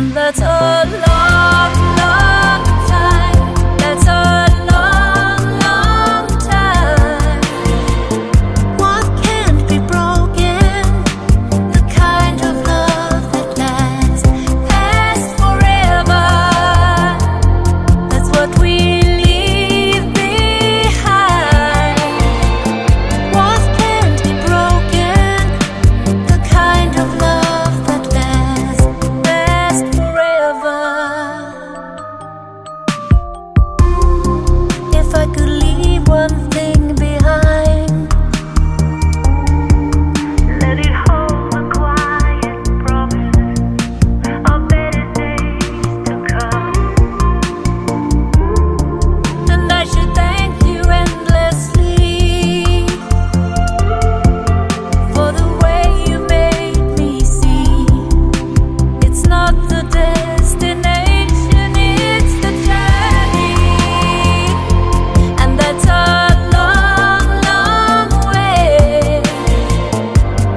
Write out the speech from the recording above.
and that's a love.